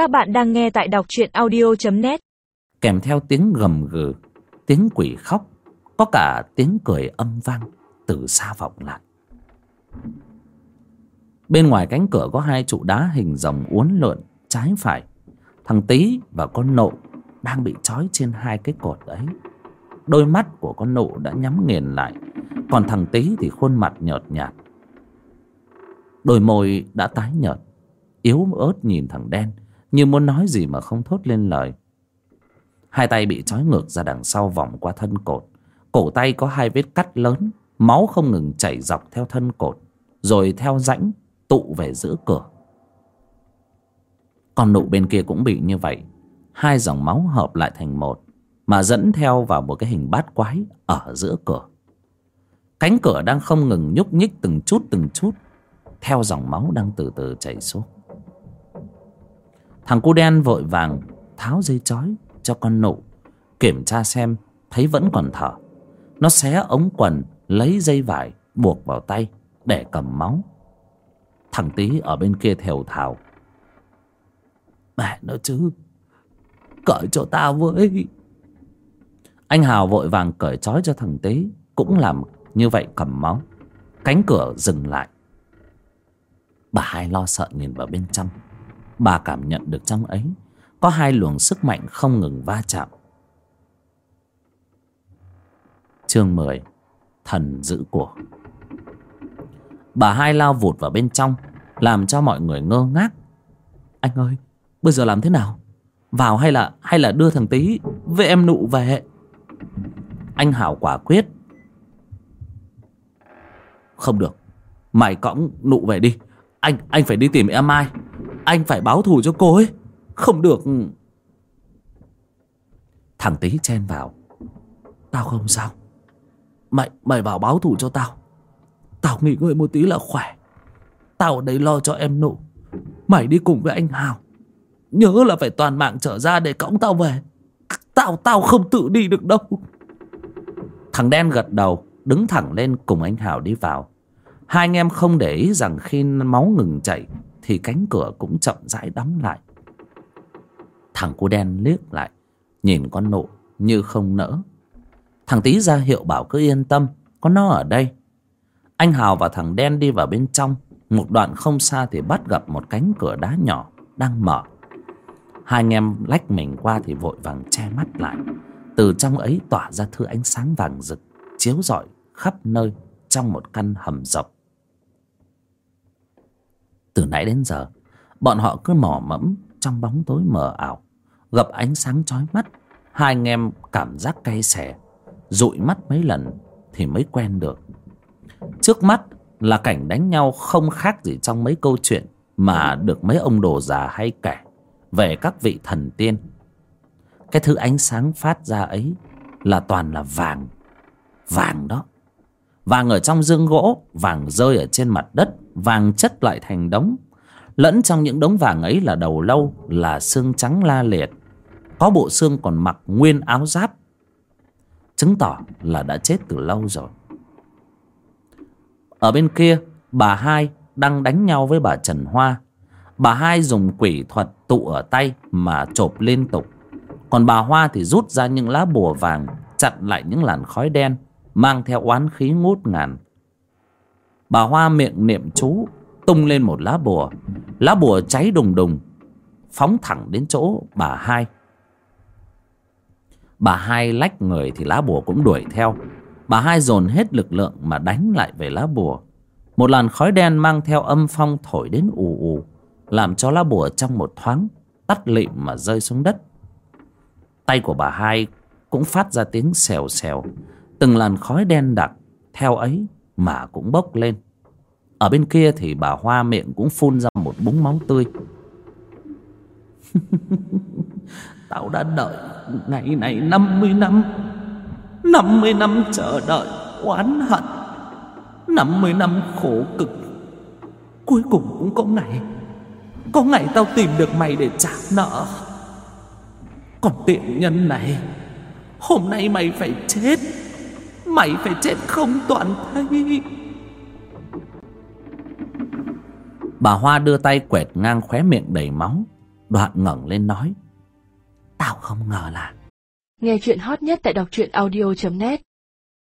Các bạn đang nghe tại đọc truyện audio.net Kèm theo tiếng gầm gừ, Tiếng quỷ khóc, Có cả tiếng cười âm vang, Từ xa vọng lại. Bên ngoài cánh cửa có hai trụ đá hình rồng uốn lượn, Trái phải. Thằng Tý và con nộ Đang bị trói trên hai cái cột ấy. Đôi mắt của con nộ đã nhắm nghiền lại, Còn thằng Tý thì khuôn mặt nhợt nhạt. Đôi môi đã tái nhợt, Yếu ớt nhìn thằng đen như muốn nói gì mà không thốt lên lời. Hai tay bị trói ngược ra đằng sau vòng qua thân cột. Cổ tay có hai vết cắt lớn, Máu không ngừng chảy dọc theo thân cột, Rồi theo rãnh tụ về giữa cửa. Con nụ bên kia cũng bị như vậy. Hai dòng máu hợp lại thành một, Mà dẫn theo vào một cái hình bát quái Ở giữa cửa. Cánh cửa đang không ngừng nhúc nhích từng chút từng chút, Theo dòng máu đang từ từ chảy xuống. Thằng cu đen vội vàng tháo dây chói cho con nụ, Kiểm tra xem thấy vẫn còn thở. Nó xé ống quần, lấy dây vải buộc vào tay để cầm máu. Thằng tí ở bên kia thều thào. Mẹ nó chứ, Cởi cho tao với. Anh Hào vội vàng cởi trói cho thằng tí Cũng làm như vậy cầm máu. Cánh cửa dừng lại. Bà hai lo sợ nhìn vào bên trong. Bà cảm nhận được trong ấy, Có hai luồng sức mạnh không ngừng va chạm. Chương 10 Thần giữ của. Bà hai lao vụt vào bên trong, Làm cho mọi người ngơ ngác. Anh ơi, Bây giờ làm thế nào? Vào hay là hay là đưa thằng tí Với em nụ về? Anh Hảo quả quyết. Không được, Mày cõng nụ về đi. Anh anh phải đi tìm em Mai. Anh phải báo thù cho cô ấy. Không được. Thằng tí chen vào. Tao không sao. Mày mày vào báo thù cho tao. Tao nghỉ ngơi một tí là khỏe. Tao ở đây lo cho em nụ Mày đi cùng với anh Hào. Nhớ là phải toàn mạng trở ra để cõng tao về. Tao tao không tự đi được đâu. Thằng đen gật đầu, Đứng thẳng lên cùng anh Hào đi vào. Hai anh em không để ý rằng khi máu ngừng chảy thì cánh cửa cũng chậm rãi đóng lại. Thằng cu đen liếc lại, Nhìn con nụ như không nỡ. Thằng tý ra hiệu bảo cứ yên tâm Có nó ở đây. Anh Hào và thằng đen đi vào bên trong, Một đoạn không xa thì bắt gặp một cánh cửa đá nhỏ Đang mở. Hai anh em lách mình qua thì vội vàng che mắt lại. Từ trong ấy tỏa ra thứ ánh sáng vàng rực, Chiếu rọi khắp nơi Trong một căn hầm rộng. Từ nãy đến giờ. Bọn họ cứ mò mẫm Trong bóng tối mờ ảo, Gặp ánh sáng chói mắt. Hai anh em cảm giác cay xè, dụi mắt mấy lần Thì mới quen được. Trước mắt là cảnh đánh nhau Không khác gì trong mấy câu chuyện Mà được mấy ông đồ già hay kể Về các vị thần tiên. Cái thứ ánh sáng phát ra ấy Là toàn là vàng. Vàng đó. Vàng ở trong dương gỗ, Vàng rơi ở trên mặt đất, Vàng chất lại thành đống. Lẫn trong những đống vàng ấy là đầu lâu Là xương trắng la liệt. Có bộ xương còn mặc nguyên áo giáp. Chứng tỏ là đã chết từ lâu rồi. Ở bên kia, Bà hai đang đánh nhau với bà Trần Hoa. Bà hai dùng quỷ thuật tụ ở tay Mà chộp liên tục. Còn bà Hoa thì rút ra những lá bùa vàng, Chặn lại những làn khói đen. Mang theo oán khí ngút ngàn. Bà Hoa miệng niệm chú, Tung lên một lá bùa. Lá bùa cháy đùng đùng, Phóng thẳng đến chỗ bà hai. Bà hai lách người thì lá bùa cũng đuổi theo. Bà hai dồn hết lực lượng mà đánh lại về lá bùa. Một làn khói đen mang theo âm phong thổi đến ù ù, Làm cho lá bùa trong một thoáng Tắt lịm mà rơi xuống đất. Tay của bà hai cũng phát ra tiếng xèo xèo. Từng làn khói đen đặc Theo ấy mà cũng bốc lên. Ở bên kia thì bà Hoa miệng cũng phun ra một búng máu tươi. Tao đã đợi ngày này 50 năm. 50 năm chờ đợi, oán hận. 50 năm khổ cực. Cuối cùng cũng có ngày. Có ngày tao tìm được mày để trả nợ. Còn tiện nhân này, Hôm nay mày phải chết. Mày phải chết không toàn thây. Bà Hoa đưa tay quẹt ngang khóe miệng đầy máu Đoạn ngẩng lên nói Tao không ngờ là Nghe chuyện hot nhất tại đọc truyện audio.net